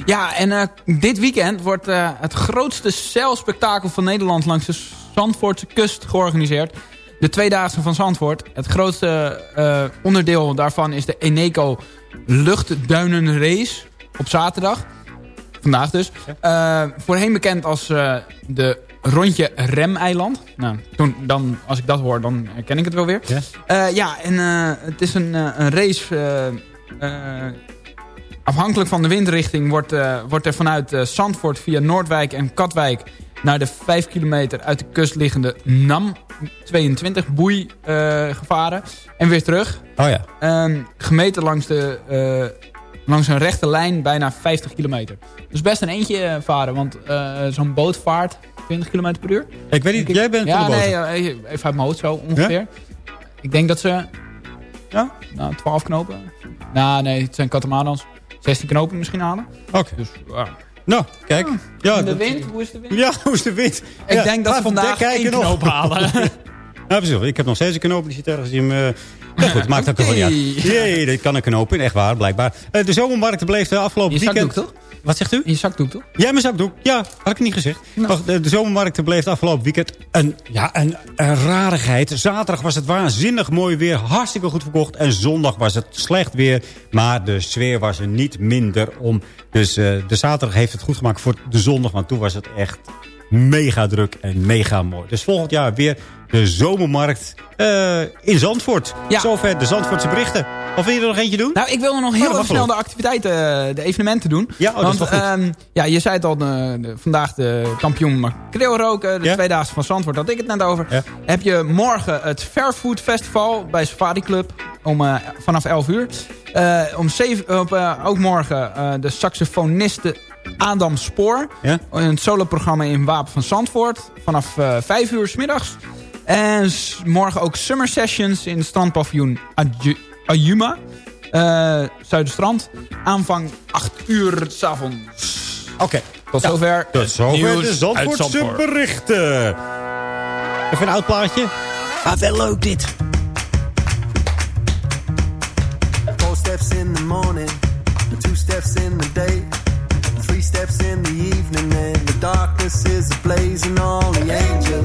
Ja, en dit weekend wordt het grootste zeilspektakel van Nederland langs de Zandvoortse kust georganiseerd. De Tweedaagse van Zandvoort. Het grootste eh, onderdeel daarvan is de Eneco Luchtduinenrace op zaterdag. Vandaag dus. Eh, voorheen bekend als eh, de rondje Remeiland. Nou, toen, dan, als ik dat hoor, dan herken ik het wel weer. Ja? Ja, en het is een, een race... afhankelijk van de windrichting wordt, wordt er vanuit Zandvoort via Noordwijk en Katwijk... naar de 5 kilometer uit de kust liggende NAM 22 boei eh, gevaren. En weer terug. Oh ja. Ehm, gemeten langs, de, eh, langs een rechte lijn bijna 50 kilometer. Dus best een eentje eh, varen, want zo'n boot vaart 20 kilometer per uur. Ik weet niet, jij bent ja, van de nee, boten. eh, even uit mijn hoofd zo ongeveer. Ik denk dat ze... Ja? Nou, 12 knopen. Nou, nee, het zijn katamarans. 16 knopen misschien halen. Oké. Dus, ja. Nou, kijk. Ja, En de dat- wind, hoe is de wind? Ja, hoe is de wind? Ik Ja, denk dat vandaag één knoop halen. Ja, precies. Ik heb nog steeds een knoop. Die zit ergens in mijn... Nou goed, maakt ook nog niet uit. Jee, dat kan een knoop in. Echt waar, blijkbaar. Eh, de zomermarkt bleef de afgelopen Je weekend... zakdoek, toch? Wat zegt u? In je zakdoek, toch? Ja, mijn zakdoek. Ja, had ik niet gezegd. Wacht, de, de zomermarkt bleef afgelopen weekend een, ja, een, een rarigheid. Zaterdag was het waanzinnig mooi weer. Hartstikke goed verkocht. En zondag was het slecht weer. Maar de sfeer was er niet minder om. Dus eh, de zaterdag heeft het goed gemaakt voor de zondag. Want toen was het echt mega druk en mega mooi. Dus volgend jaar weer de zomermarkt eh, in Zandvoort. Ja. Zover de Zandvoortse berichten. Of wil je er nog eentje doen? Nou, ik wil nog Oh, heel mag snel de activiteiten, eh, de evenementen doen. Ja, oh, dat is Want wel goed. ehm, ja, je zei het al, de, de- vandaag de kampioen makreelroken. De Ja. tweedaagse van Zandvoort, had ik het net over. Ja. Heb je morgen het Fairfood Festival bij Safari Club. Om, eh, vanaf 11 uur. Eh, om zeven, op, ook morgen de saxofoniste Adam Spoor. Ja? Een soloprogramma in Wapen van Zandvoort. Vanaf eh 5 uur s middags. En morgen ook Summer Sessions in het strandpaviljoen Ayuma. eh Zuiderstrand. Aanvang 8 uur s'avonds. Oké. Tot Nou, zover. Tot zover de Zandvoortse Zandvoort. berichten. Even een oud plaatje. Ah, wel leuk dit. Four steps in the morning, two steps in the day, three steps in the evening, and the darkness is ablaze, and all the angels,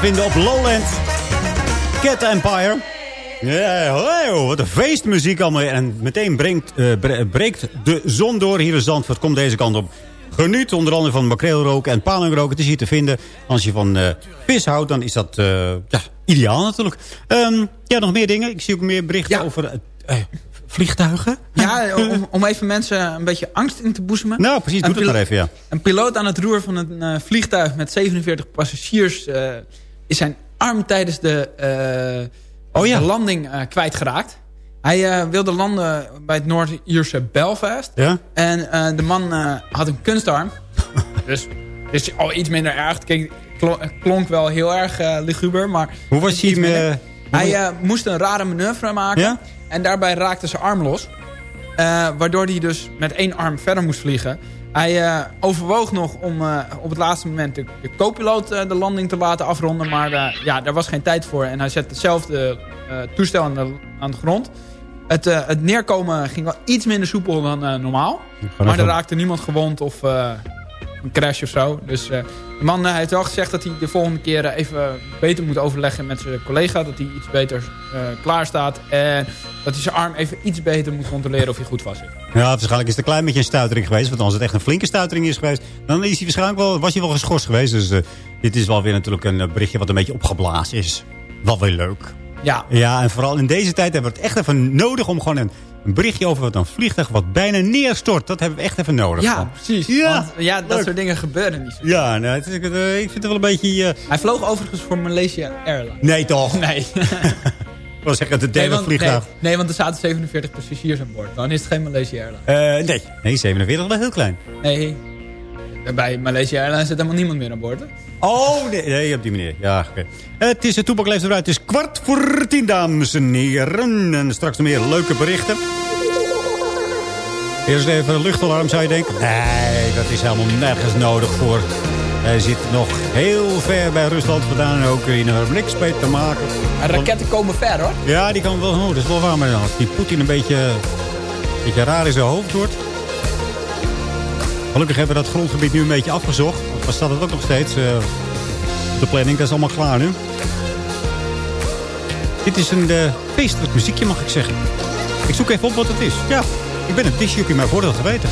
Te vinden op Lowland. Cat Empire. Ja, wow, wat een feestmuziek allemaal. En meteen brengt, eh, bre- breekt de zon door hier in Zandvoort. Komt deze kant op. Geniet onder andere van makreelroken en palingroken. Het is hier te vinden. Als je van eh, vis houdt, dan is dat eh, ja, ideaal natuurlijk. Ehm, ja, nog meer dingen. Ik zie ook meer berichten over vliegtuigen. Ja, om, om even mensen een beetje angst in te boezemen. Nou, precies. Doe het maar even, ja. Een piloot aan het roer van een vliegtuig met 47 passagiers... is zijn arm tijdens de, eh, Oh ja. de landing eh, kwijtgeraakt. Hij eh, wilde landen bij het Noord-Ierse Belfast. Ja? En de man had een kunstarm. dus is al iets minder erg. Het klonk- klo- klonk wel heel erg liguber, maar... Hoe was hij minder. me... Hij moest een rare manoeuvre maken. Ja? En daarbij raakte zijn arm los. Waardoor hij dus met één arm verder moest vliegen. Hij eh, overwoog nog om eh, op het laatste moment de, de co-piloot eh, de landing te laten afronden. Maar ja, daar was geen tijd voor. En hij zette hetzelfde toestel aan de, aan de grond. Het, het neerkomen ging wel iets minder soepel dan normaal. Maar er raakte niemand gewond of een crash of zo. Dus eh, de man eh, heeft wel gezegd dat hij de volgende keer eh, even beter moet overleggen met zijn collega. Dat hij iets beter klaar staat. En dat hij zijn arm even iets beter moet controleren of hij goed vast zit. Ja, waarschijnlijk is het een klein beetje een stuitering geweest. Want als het echt een flinke stuitering is geweest... dan is hij waarschijnlijk wel, was hij wel geschorst geweest. Dus dit is wel weer natuurlijk een berichtje wat een beetje opgeblazen is. Wel weer leuk. Ja. Ja, en vooral in deze tijd hebben we het echt even nodig... om gewoon een, een berichtje over wat een vliegtuig wat bijna neerstort. Dat hebben we echt even nodig. Ja, precies. Ja, Want, ja dat leuk. soort dingen gebeuren niet zo. Ja, nou, het is, eh, ik vind het wel een beetje... eh, Hij vloog overigens voor Malaysia Airlines. nee, toch? Nee. Ik wil zeggen, het derde nee, vliegtuig. Nee, nee, want er zaten 47 passagiers aan boord. Dan is het geen Malaysia Airlines. Eh, nee. nee, 47 was heel klein. Nee. Bij Malaysia Airlines zit helemaal niemand meer aan boord. hè? Oh, nee, nee, op die manier. Ja, oké. Het is het Toepak leeft eruit. Het is kwart voor tien, dames en heren. En straks nog meer leuke berichten. Eerst even een luchtalarm, zou je denken. Nee, dat is helemaal nergens nodig voor. Hij zit nog heel ver bij Rusland vandaan. En ook in er niks mee te maken. En raketten komen ver hoor. Ja, die kan wel. Oh, dat is wel waar. Maar als die Poetin een beetje, een beetje raar in zijn hoofd wordt. Gelukkig hebben we dat grondgebied nu een beetje afgezocht. Daar staat het ook nog steeds. op de planning, dat is allemaal klaar nu. Dit is een eh, feestelijk muziekje, mag ik zeggen. Ik zoek even op wat het is. Ja, ik ben een disjockey, maar voor dat geweten.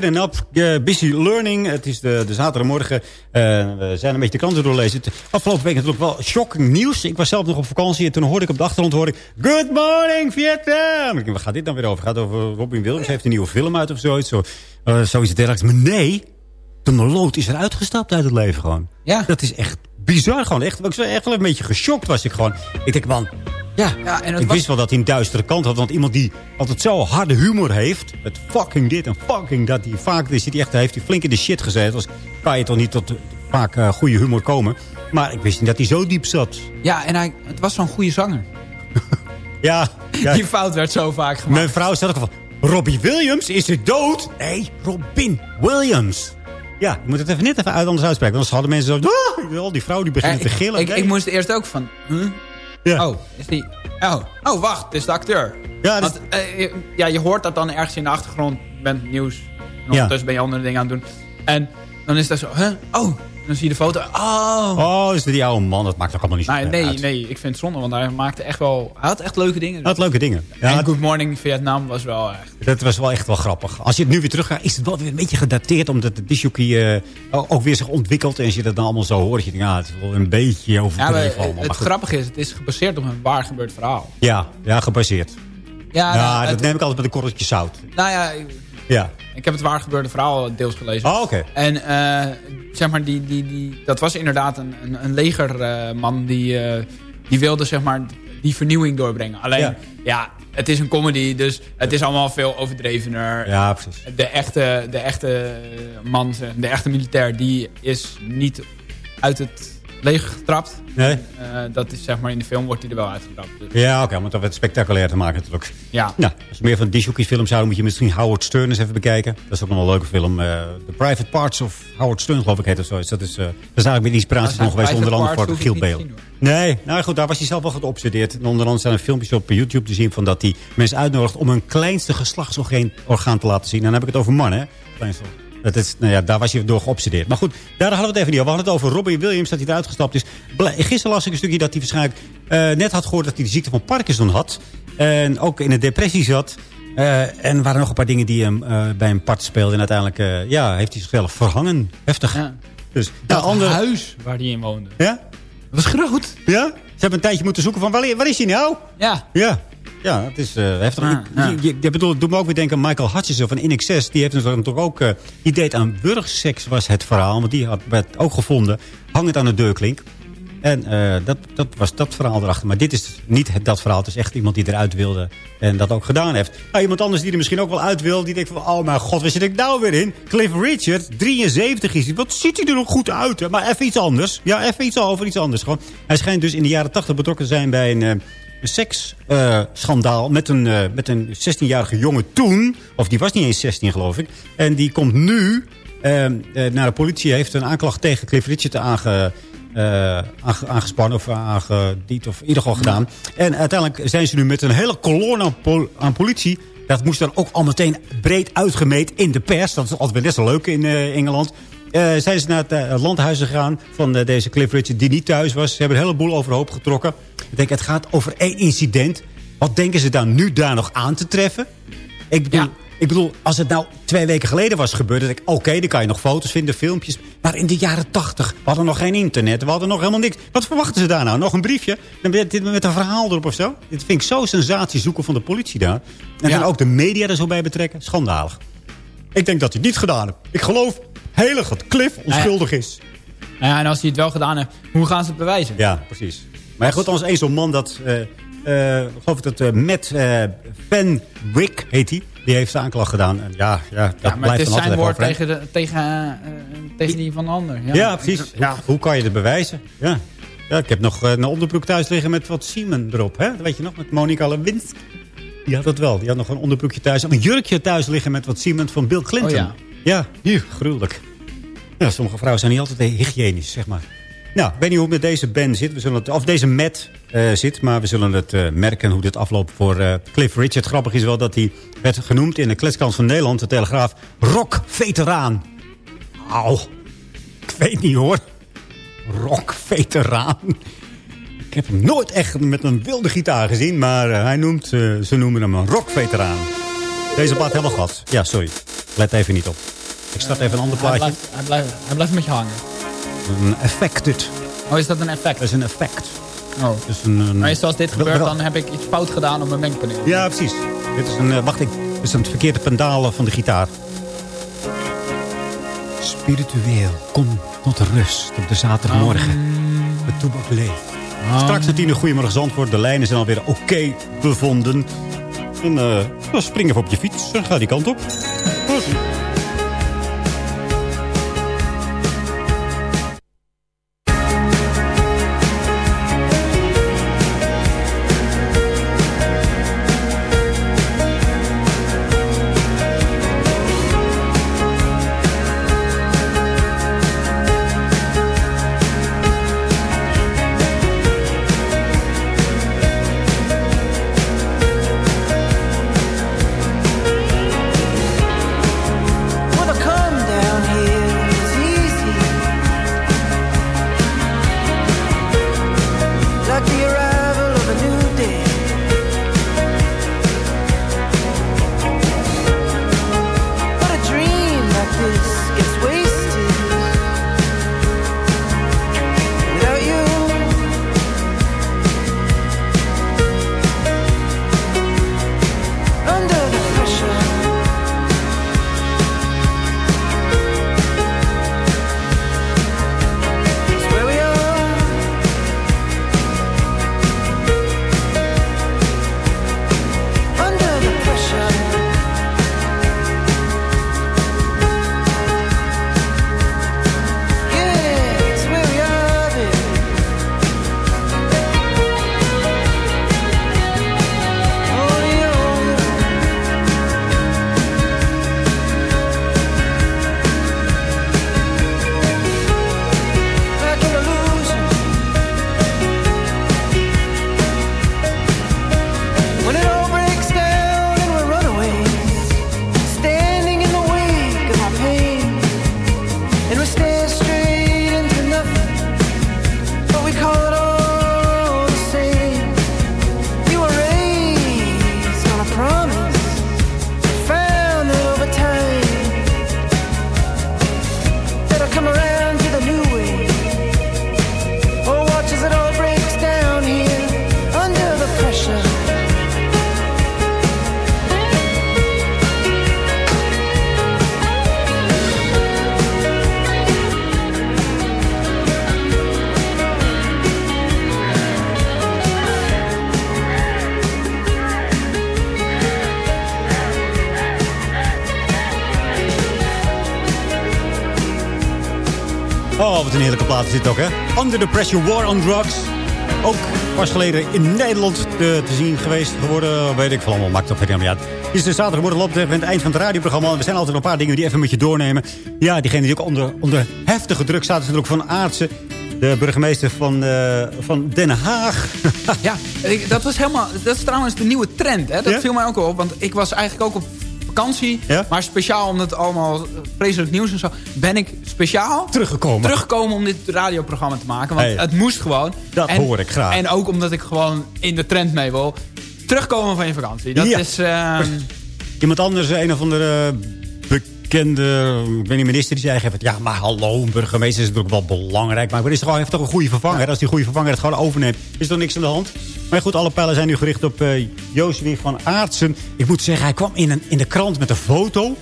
Get enough uh, busy learning. Het is de, de zaterdagmorgen. Uh, we zijn een beetje de kranten doorlezen. Het afgelopen week natuurlijk wel shocking nieuws. Ik was zelf nog op vakantie en toen hoorde ik op de achtergrond... Hoorde ik, Good morning Vietnam! Waar gaat dit dan weer over? Gaat over Robin Williams? Heeft een nieuwe film uit of zoiets? Zo, uh, zoiets dergelijks. Maar nee, de Lood is er uitgestapt uit het leven gewoon. Ja. Dat is echt bizar gewoon. Echt, ik was echt wel een beetje geschokt was ik gewoon. Ik denk, man, ja, ja en ik was... wist wel dat hij een duistere kant had. Want iemand die altijd zo harde humor heeft. Het fucking dit en fucking dat. Die vaak zit hij echt, heeft hij flink in de shit gezet. Dus kan je toch niet tot vaak uh, goede humor komen. Maar ik wist niet dat hij zo diep zat. Ja, en hij, het was zo'n goede zanger. ja, ja. Die fout werd zo vaak gemaakt. Mijn vrouw zei ook van... Robbie Williams, is hij dood? Nee, Robin Williams. Ja, ik moet het even net even uit anders uitspreken. Anders hadden mensen zo... Oh, al die vrouw die beginnen ja, te gillen. Ik, ik, ik, moest eerst ook van... Huh? Ja. Oh, is die... Oh, oh, wacht, het is de acteur. Ja, uh, ja, je hoort dat dan ergens in de achtergrond. Je bent nieuws. En ondertussen ja. ben je andere dingen aan het doen. En dan is dat zo... Huh? Oh, dan zie je de foto. Oh, oh is die oude man? Dat maakt toch allemaal niet nee, zo nee, uit. Nee, ik vind het zonde. Want hij maakte echt wel... Hij had echt leuke dingen. Hij had leuke dingen. Ja, en Good Morning Vietnam was wel echt... Dat was wel echt wel grappig. Als je het nu weer terug gaat, is het wel weer een beetje gedateerd. Omdat de disjockey uh, ook weer zich ontwikkelt. En als je dat dan allemaal zo hoort, je denkt, ja, het is wel een beetje overdreven ja, allemaal. Het grappige is, het is gebaseerd op een waar gebeurd verhaal. Ja, ja gebaseerd. Ja, nou, dat het, neem ik altijd met een korreltje zout. Nou ja, ja. ik heb het waar gebeurde verhaal deels gelezen. Oh, oké. Okay. En uh, zeg maar, die, die, die, dat was inderdaad een, een, een legerman uh, die, uh, die wilde zeg maar die vernieuwing doorbrengen. Alleen, ja. ja. het is een comedy, dus het is allemaal veel overdrevener. Ja, precies. De echte, de echte man, de echte militair, die is niet uit het leger getrapt. Nee. Uh, dat is zeg maar in de film wordt hij er wel uitgetrapt. Dus. Ja, oké, okay, om het wat spectaculair te maken natuurlijk. Ja. Nou, als je meer van die films zou, moet je misschien Howard Stern eens even bekijken. Dat is ook nog een leuke film. Uh, The Private Parts of Howard Stern, geloof ik, heet of zoiets. Dat is, uh, dat is eigenlijk weer de inspiratie van geweest, onder andere voor Giel Bale. Nee, nou goed, daar was hij zelf wel geobsedeerd. En onder andere zijn er filmpjes op YouTube te zien van dat hij mensen uitnodigt om hun kleinste geslachtsorgaan te laten zien. En dan heb ik het over mannen, hè. Kleinste dat is, nou ja, daar was je door geobsedeerd. Maar goed, daar hadden we het even niet over. We hadden het over Robbie Williams, dat hij eruit gestapt is. Gisteren las ik een stukje dat hij waarschijnlijk uh, net had gehoord... dat hij de ziekte van Parkinson had. En ook in een depressie zat. Uh, en waren nog een paar dingen die hem uh, bij een part speelden. En uiteindelijk ja, heeft hij zichzelf verhangen. Heftig. Ja. Dus, dat andere... huis waar hij in woonde. Ja? Dat was groot. Ja? Ze hebben een tijdje moeten zoeken van waar, waar is hij nou? Ja. Ja. Ja, het is uh, heftig. Ah, ja. je, je, je bedoelt, doet me ook weer denken aan Michael Hutchison van InXS. Die heeft natuurlijk ook... Uh, die deed aan wurgseks was het verhaal. Want die had, werd ook gevonden. Hangend aan de deurklink. En uh, dat, dat was dat verhaal erachter. Maar dit is niet het, dat verhaal. Het is echt iemand die eruit wilde. En dat ook gedaan heeft. Nou, iemand anders die er misschien ook wel uit wil. Die denkt van, oh mijn god, waar zit ik nou weer in? Cliff Richard, 73 is hij. Wat ziet hij er nog goed uit? Hè? Maar even iets anders. Ja, even iets over iets anders. Gewoon. Hij schijnt dus in de jaren 80 betrokken te zijn bij een... Seksschandaal met een, uh, met een 16-jarige jongen toen. Of die was niet eens 16 geloof ik. En die komt nu uh, naar de politie. Heeft een aanklacht tegen Cliff Richard aange, aange, aangespannen. Of aangediend. Of in ieder geval gedaan. En uiteindelijk zijn ze nu met een hele kolon aan, pol aan politie. Dat moest dan ook al meteen breed uitgemeet in de pers. Dat is altijd best wel leuk in Engeland. Uh, zijn ze naar het uh, landhuis gegaan van uh, deze Cliff Richard die niet thuis was. Ze hebben een heleboel overhoop getrokken. Ik denk, het gaat over één incident. Wat denken ze dan nu daar nog aan te treffen? Ik bedoel, ja. ik bedoel als het nou twee weken geleden was gebeurd... dan denk ik, oké, okay, dan kan je nog foto's vinden, filmpjes. Maar in de jaren tachtig, we hadden nog geen internet. We hadden nog helemaal niks. Wat verwachten ze daar nou? Nog een briefje? Met, met een verhaal erop of zo? Dit vind ik zo sensatie zoeken van de politie daar. En ja. dan ook de media er zo bij betrekken. Schandalig. Ik denk dat hij het niet gedaan heeft. Ik geloof heilig dat Cliff onschuldig is. Nou ja, en als hij het wel gedaan heeft, hoe gaan ze het bewijzen? Ja, precies. Maar goed, als één zo'n man dat... Uh, uh, geloof ik dat uh, Matt Van Wick heet hij. Die heeft de aanklacht gedaan. En ja, ja, dat ja, maar blijft het is zijn woord tegen, de, tegen, tegen die van de ander. Ja, ja precies. Ja, hoe kan je het bewijzen? Ja. ja ik heb nog een onderbroek thuis liggen met wat Siemen erop. Hè? Dat weet je nog, met Monica Lewinsky. Die had dat wel. Die had nog een onderbroekje thuis. Een jurkje thuis liggen met wat Siemen van Bill Clinton. Oh, ja. Ja, hier, gruwelijk. Ja, sommige vrouwen zijn niet altijd hygiënisch, zeg maar. Nou, ik weet niet hoe het met deze Ben zit. We zullen het, of deze Matt uh, zit, maar we zullen het uh, merken hoe dit afloopt voor uh, Cliff Richard. Grappig is wel dat hij werd genoemd in de kletskans van Nederland, de Telegraaf, rock-veteraan. Auw, ik weet niet hoor. Rock-veteraan. Ik heb hem nooit echt met een wilde gitaar gezien, maar hij noemt, ze noemen hem een rock-veteraan. Deze plaat helemaal gehad. Ja, sorry. let even niet op. Ik start even een ander Hij plaatje. blijft, hij, blijft, hij blijft met je hangen. Een effect dit. Oh, is dat een effect? Dat is een effect. Oh. Dus een, een... Maar als dit gebeurt, dan heb ik iets fout gedaan op mijn mengpaneel. Ja, precies. Dit is een, eh, wacht, ik, dit is het verkeerde pendalen van de gitaar. Spiritueel, kom tot rust op de zaterdagmorgen. Het toebak leeft. Straks naar tien uur Goedemorgen Zandvoort. De lijnen zijn alweer oké bevonden. En eh, dan spring even op je fiets. en Ga die kant op. dit ook, hè? Under the Pressure War on Drugs. Ook pas geleden in Nederland te, te zien geweest geworden. Weet ik veel allemaal, maakt helemaal niet uit. Het is de zaterdagmorgen loopt het eind van het radioprogramma. Er zijn altijd een paar dingen die even met je doornemen. Ja, diegene die ook onder, onder heftige druk staat... is natuurlijk van Aartsen. De burgemeester van, eh, van Den Haag. Ja, ik, dat was helemaal. Dat is trouwens de nieuwe trend. Hè? Dat Ja? viel mij ook op. Want ik was eigenlijk ook op vakantie. Maar speciaal omdat het allemaal eh, vreselijk nieuws en zo. Ben ik speciaal teruggekomen. Teruggekomen om dit radioprogramma te maken. Want Hey. het moest gewoon. Dat En- hoor ik graag. En ook omdat ik gewoon in de trend mee wil. Terugkomen van je vakantie. Dat Ja. is. ehm, Iemand anders, een of andere bekende ik weet niet, minister, die zei even... ja, maar hallo, een burgemeester is natuurlijk wel belangrijk... maar er is toch, hij heeft toch een goede vervanger? Als die goede vervanger het gewoon overneemt, is er niks aan de hand? Maar goed, alle pijlen zijn nu gericht op uh, van Aartsen. Ik moet zeggen, hij kwam in, een, in de krant met een foto...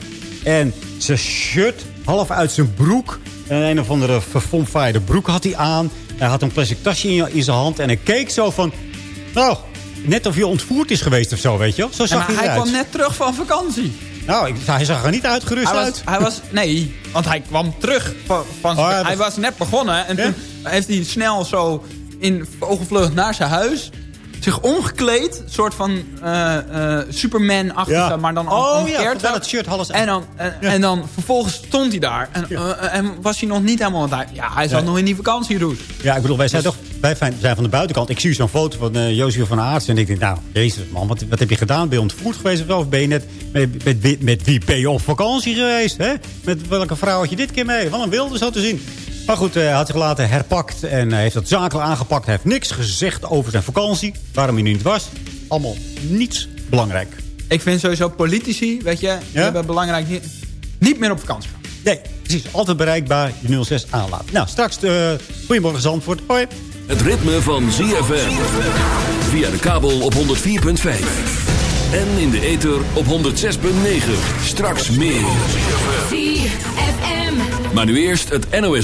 en zijn shirt half uit zijn broek... en een of andere verfomfaaide broek had hij aan. Hij had een plastic tasje in, in zijn hand en hij keek zo van... nou, net of je ontvoerd is geweest of zo, weet je wel? Zo ja, zag maar hij hij eruit. kwam net terug van vakantie. Nou, ik, hij zag er niet uitgerust Hij was, uit. hij was, nee, want hij kwam terug van, van Oh, hij hij was- net begonnen. En toen heeft hij snel zo in vogelvlucht naar zijn huis. Zich omgekleed, soort van eh eh Superman-achtige, Ja. maar dan Oh, omgekeerd. vandaar dat shirt alles en, dan, en, en dan vervolgens stond hij daar. En, eh, en was hij nog niet helemaal... Want hij, ja, hij zat Nee. nog in die vakantieroute. Ja, ik bedoel, wij zijn Dus- toch wij zijn van de buitenkant. Ik zie zo'n foto van Jozef van Aartsen. En ik denk, nou, jezus man, wat, wat heb je gedaan? Ben je ontvoerd geweest of wel? Of ben je net, met, met, met, met wie ben je op vakantie geweest? Hè? Met welke vrouw had je dit keer mee? Wat een wilde zo te zien. Maar goed, eh, hij had zich later herpakt en hij heeft dat zakelijk aangepakt. Hij heeft niks gezegd over zijn vakantie. Waarom hij nu niet was. Allemaal niets belangrijk. Ik vind sowieso politici, weet je, hebben belangrijk niet... niet meer op vakantie gaan. Nee, precies. Altijd bereikbaar. Je 06 aanlaat. Nou, straks uh, Goedemorgen Zandvoort. Hoi. Het ritme van ZFM. Via de kabel op 104.5. En in de ether op 106.9. Straks meer. ZFM. Maar nu eerst het NOS.